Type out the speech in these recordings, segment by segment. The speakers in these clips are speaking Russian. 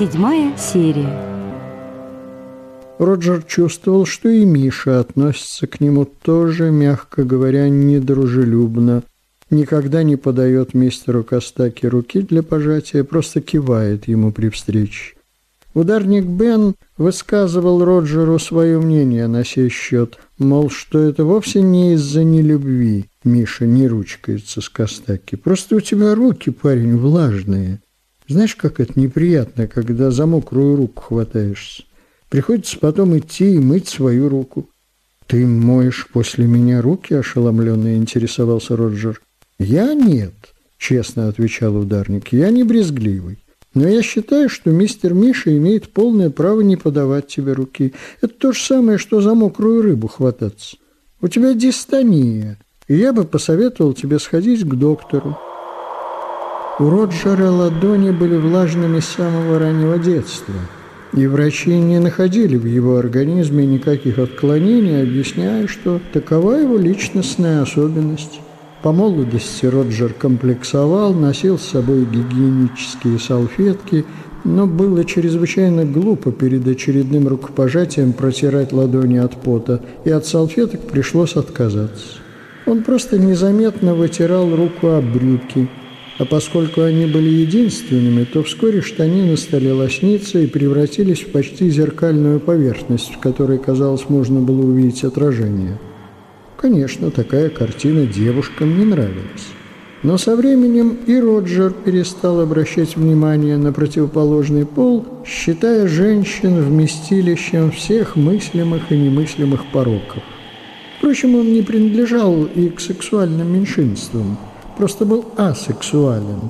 Седьмая серия. Роджер чувствовал, что и Миша относится к нему тоже, мягко говоря, недружелюбно. Никогда не подает мистеру Костаки руки для пожатия, просто кивает ему при встрече. Ударник Бен высказывал Роджеру свое мнение на сей счет, мол, что это вовсе не из-за нелюбви Миша не ручкается с Костаки. Просто у тебя руки, парень, влажные. Знаешь, как это неприятно, когда за мокрую руку хватаешься. Приходится потом идти и мыть свою руку. «Ты моешь после меня руки?» – ошеломленно интересовался Роджер. «Я нет», – честно отвечал ударник. «Я не брезгливый. Но я считаю, что мистер Миша имеет полное право не подавать тебе руки. Это то же самое, что за мокрую рыбу хвататься. У тебя дистония, и я бы посоветовал тебе сходить к доктору». У Роджера ладони были влажными с самого раннего детства – и врачи не находили в его организме никаких отклонений, объясняя, что такова его личностная особенность. По молодости Роджер комплексовал, носил с собой гигиенические салфетки, но было чрезвычайно глупо перед очередным рукопожатием протирать ладони от пота, и от салфеток пришлось отказаться. Он просто незаметно вытирал руку об брюки – а поскольку они были единственными, то вскоре штанины стали лосниться и превратились в почти зеркальную поверхность, в которой, казалось, можно было увидеть отражение. Конечно, такая картина девушкам не нравилась. Но со временем и Роджер перестал обращать внимание на противоположный пол, считая женщин вместилищем всех мыслимых и немыслимых пороков. Впрочем, он не принадлежал и к сексуальным меньшинствам – просто был асексуален,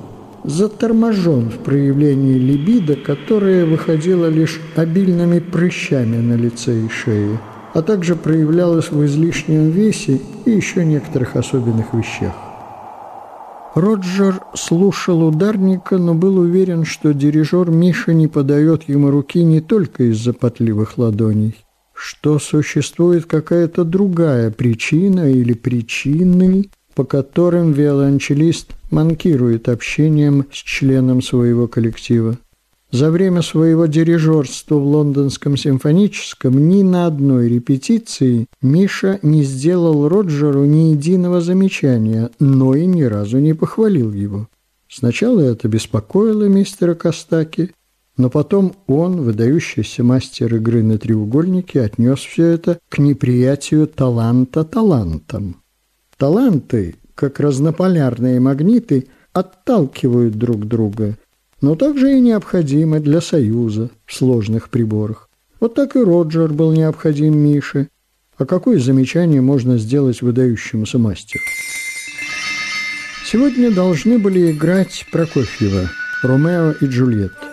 заторможен в проявлении либидо, которое выходило лишь обильными прыщами на лице и шее, а также проявлялось в излишнем весе и еще некоторых особенных вещах. Роджер слушал ударника, но был уверен, что дирижер Миша не подает ему руки не только из-за потливых ладоней, что существует какая-то другая причина или причины, по которым виолончелист манкирует общением с членом своего коллектива. За время своего дирижерства в Лондонском симфоническом ни на одной репетиции Миша не сделал Роджеру ни единого замечания, но и ни разу не похвалил его. Сначала это беспокоило мистера Костаки, но потом он, выдающийся мастер игры на треугольнике, отнес все это к неприятию таланта талантом. Таланты, как разнополярные магниты, отталкивают друг друга, но также и необходимы для союза в сложных приборах. Вот так и Роджер был необходим Мише. А какое замечание можно сделать выдающемуся мастеру? Сегодня должны были играть Прокофьева, Ромео и Джульетта.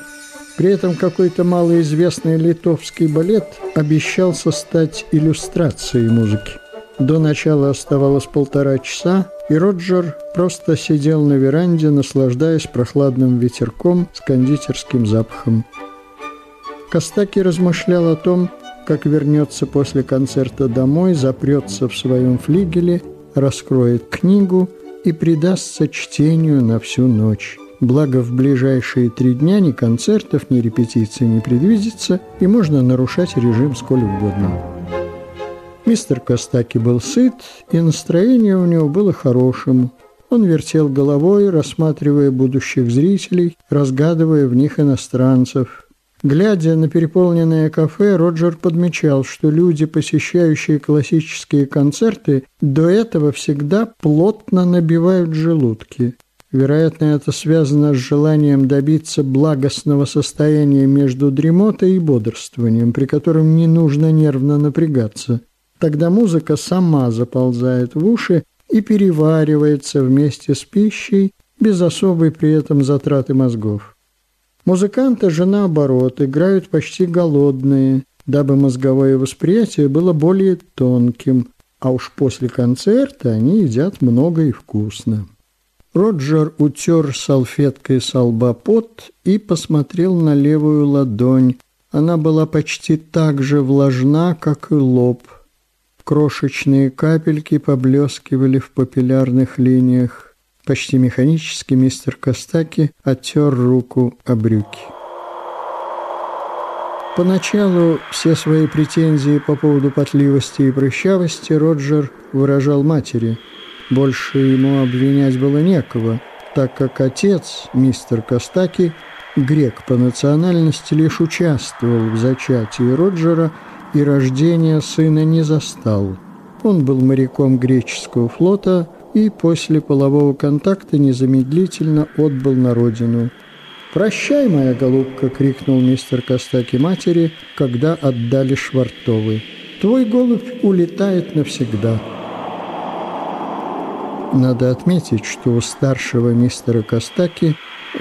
При этом какой-то малоизвестный литовский балет обещался стать иллюстрацией музыки. До начала оставалось полтора часа, и Роджер просто сидел на веранде, наслаждаясь прохладным ветерком с кондитерским запахом. Костаки размышлял о том, как вернется после концерта домой, запрется в своем флигеле, раскроет книгу и предастся чтению на всю ночь. Благо, в ближайшие три дня ни концертов, ни репетиций не предвидится, и можно нарушать режим сколь угодно. Мистер Костаки был сыт, и настроение у него было хорошим. Он вертел головой, рассматривая будущих зрителей, разгадывая в них иностранцев. Глядя на переполненное кафе, Роджер подмечал, что люди, посещающие классические концерты, до этого всегда плотно набивают желудки. Вероятно, это связано с желанием добиться благостного состояния между дремотой и бодрствованием, при котором не нужно нервно напрягаться. Тогда музыка сама заползает в уши и переваривается вместе с пищей без особой при этом затраты мозгов. Музыканты же, наоборот, играют почти голодные, дабы мозговое восприятие было более тонким, а уж после концерта они едят много и вкусно. Роджер утер салфеткой с лба пот и посмотрел на левую ладонь. Она была почти так же влажна, как и лоб – Крошечные капельки поблескивали в папиллярных линиях. Почти механически мистер Костаки оттер руку о брюки. Поначалу все свои претензии по поводу потливости и прыщавости Роджер выражал матери. Больше ему обвинять было некого, так как отец, мистер Костаки, грек по национальности, лишь участвовал в зачатии Роджера и рождения сына не застал. Он был моряком греческого флота и после полового контакта незамедлительно отбыл на родину. «Прощай, моя голубка!» — крикнул мистер Костаки матери, когда отдали Швартовы. «Твой голубь улетает навсегда». Надо отметить, что у старшего мистера Костаки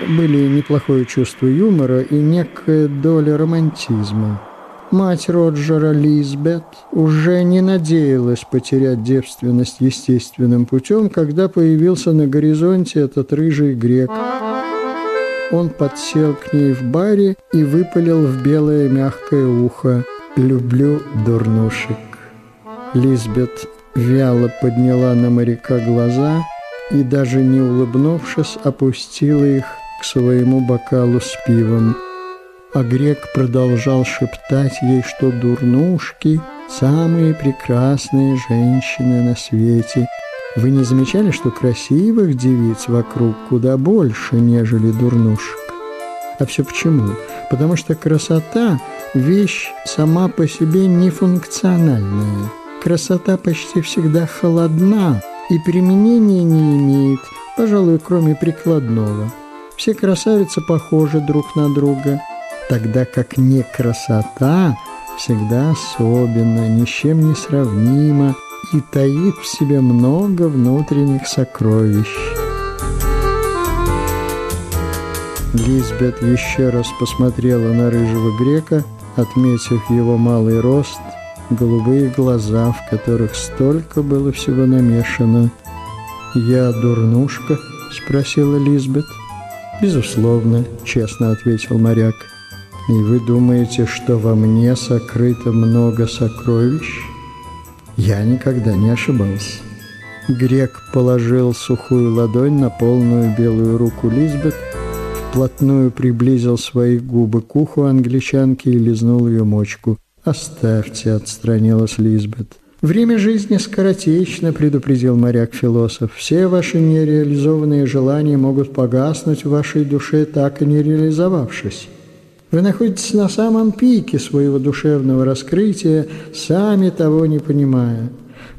были неплохое чувство юмора и некая доля романтизма. Мать Роджера Лизбет уже не надеялась потерять девственность естественным путем, когда появился на горизонте этот рыжий грек. Он подсел к ней в баре и выпалил в белое мягкое ухо «Люблю дурнушек». Лизбет вяло подняла на моряка глаза и, даже не улыбнувшись, опустила их к своему бокалу с пивом. А грек продолжал шептать ей, что дурнушки – самые прекрасные женщины на свете. Вы не замечали, что красивых девиц вокруг куда больше, нежели дурнушек? А все почему? Потому что красота – вещь сама по себе нефункциональная – Красота почти всегда холодна и применения не имеет, пожалуй, кроме прикладного. Все красавицы похожи друг на друга, тогда как не красота всегда особенно, ни с чем не сравнима и таит в себе много внутренних сокровищ. Лизбет еще раз посмотрела на рыжего грека, отметив его малый рост – голубые глаза, в которых столько было всего намешано. «Я дурнушка?» – спросила Лизбет. «Безусловно», – честно ответил моряк. «И вы думаете, что во мне сокрыто много сокровищ?» Я никогда не ошибался. Грек положил сухую ладонь на полную белую руку Лизбет, вплотную приблизил свои губы к уху англичанки и лизнул ее мочку – «Оставьте», — отстранилась Лизбет. «Время жизни скоротечно», — предупредил моряк-философ. «Все ваши нереализованные желания могут погаснуть в вашей душе, так и не реализовавшись. Вы находитесь на самом пике своего душевного раскрытия, сами того не понимая.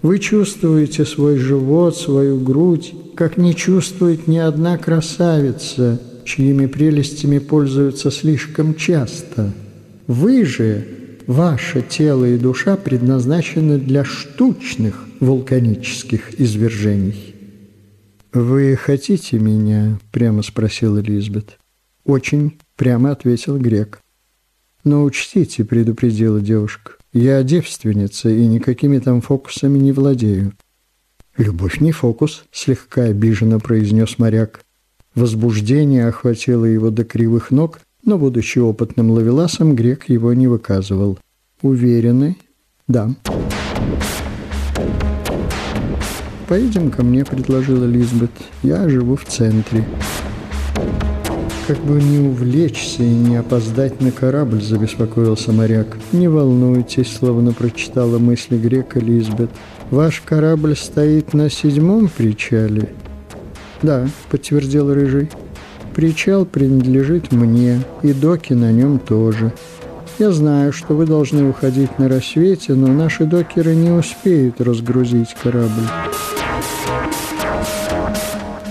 Вы чувствуете свой живот, свою грудь, как не чувствует ни одна красавица, чьими прелестями пользуются слишком часто. Вы же ваше тело и душа предназначены для штучных вулканических извержений. «Вы хотите меня?» – прямо спросила Лизбет. «Очень», – прямо ответил Грек. «Но учтите», – предупредила девушка, – «я девственница и никакими там фокусами не владею». «Любовь не фокус», – слегка обиженно произнес моряк. Возбуждение охватило его до кривых ног, но, будучи опытным ловеласом, грек его не выказывал. Уверены? Да. «Поедем ко мне», — предложила Лизбет. «Я живу в центре». «Как бы не увлечься и не опоздать на корабль», — забеспокоился моряк. «Не волнуйтесь», — словно прочитала мысли грека Лизбет. «Ваш корабль стоит на седьмом причале?» «Да», — подтвердил Рыжий. Причал принадлежит мне, и доки на нем тоже. Я знаю, что вы должны уходить на рассвете, но наши докеры не успеют разгрузить корабль.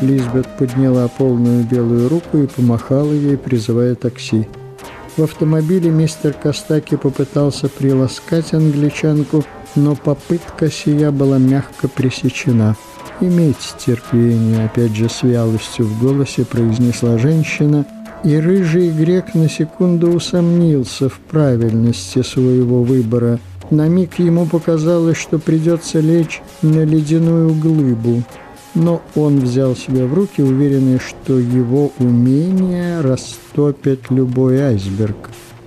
Лизбет подняла полную белую руку и помахала ей, призывая такси. В автомобиле мистер Костаки попытался приласкать англичанку, но попытка сия была мягко пресечена – «Имейте терпение», — опять же с вялостью в голосе произнесла женщина, и рыжий грек на секунду усомнился в правильности своего выбора. На миг ему показалось, что придется лечь на ледяную глыбу, но он взял себя в руки, уверенный, что его умение растопит любой айсберг.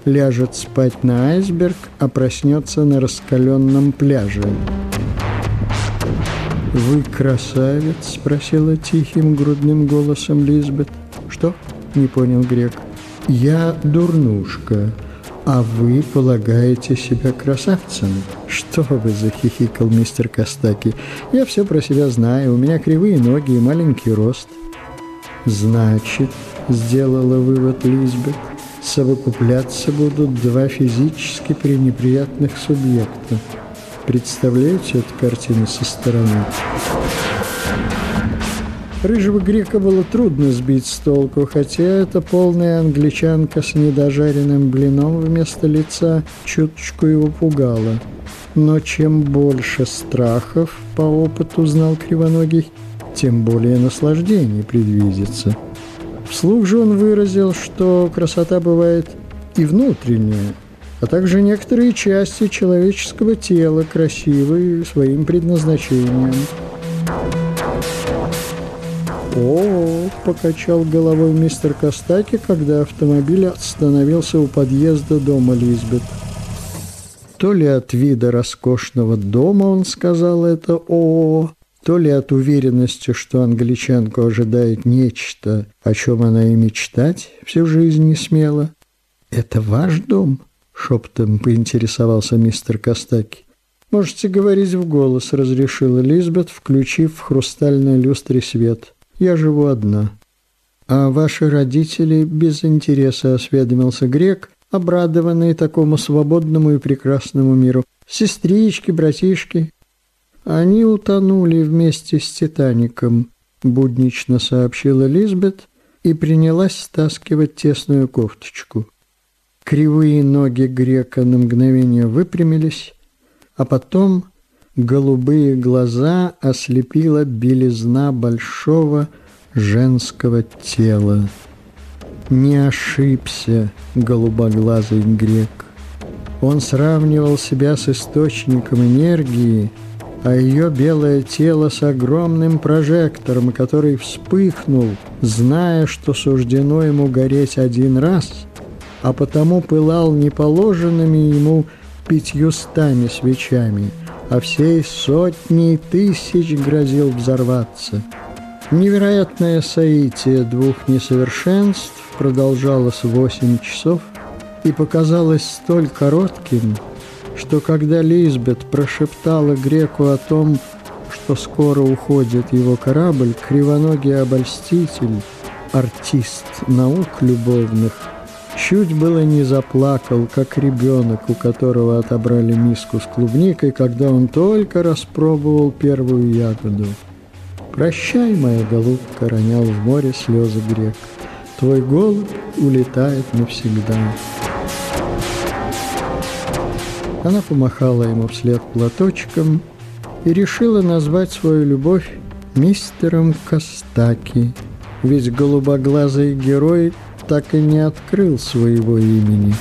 Ляжет спать на айсберг, а проснется на раскаленном пляже. «Вы красавец?» – спросила тихим грудным голосом Лизбет. «Что?» – не понял Грек. «Я дурнушка, «А вы полагаете себя красавцем?» «Что вы!» – захихикал мистер Костаки. «Я все про себя знаю. У меня кривые ноги и маленький рост». «Значит», – сделала вывод Лизбет, – «совокупляться будут два физически пренеприятных субъекта. Представляете эту картину со стороны?» Рыжего грека было трудно сбить с толку, хотя эта полная англичанка с недожаренным блином вместо лица чуточку его пугала. Но чем больше страхов, по опыту знал Кривоногий, тем более наслаждений предвидится. Вслух же он выразил, что красота бывает и внутренняя, а также некоторые части человеческого тела красивы своим предназначением – о, покачал головой мистер Костаки, когда автомобиль остановился у подъезда дома Лизбет. То ли от вида роскошного дома он сказал это «о», то ли от уверенности, что англичанку ожидает нечто, о чем она и мечтать всю жизнь не смела. «Это ваш дом?» — шептом поинтересовался мистер Костаки. «Можете говорить в голос», — разрешила Лизбет, включив в хрустальной люстре свет. Я живу одна. А ваши родители без интереса осведомился грек, обрадованный такому свободному и прекрасному миру. Сестрички, братишки. Они утонули вместе с Титаником, буднично сообщила Лизбет и принялась стаскивать тесную кофточку. Кривые ноги грека на мгновение выпрямились, а потом голубые глаза ослепила белизна большого женского тела. Не ошибся голубоглазый грек. Он сравнивал себя с источником энергии, а ее белое тело с огромным прожектором, который вспыхнул, зная, что суждено ему гореть один раз, а потому пылал неположенными ему пятьюстами свечами – а всей сотней тысяч грозил взорваться. Невероятное соитие двух несовершенств продолжалось восемь часов и показалось столь коротким, что когда Лизбет прошептала греку о том, что скоро уходит его корабль, кривоногий обольститель, артист наук любовных, Чуть было не заплакал, как ребенок, у которого отобрали миску с клубникой, когда он только распробовал первую ягоду. «Прощай, моя голубка», — ронял в море слезы грек. «Твой голубь улетает навсегда». Она помахала ему вслед платочком и решила назвать свою любовь мистером Костаки, ведь голубоглазый герой так и не открыл своего имени.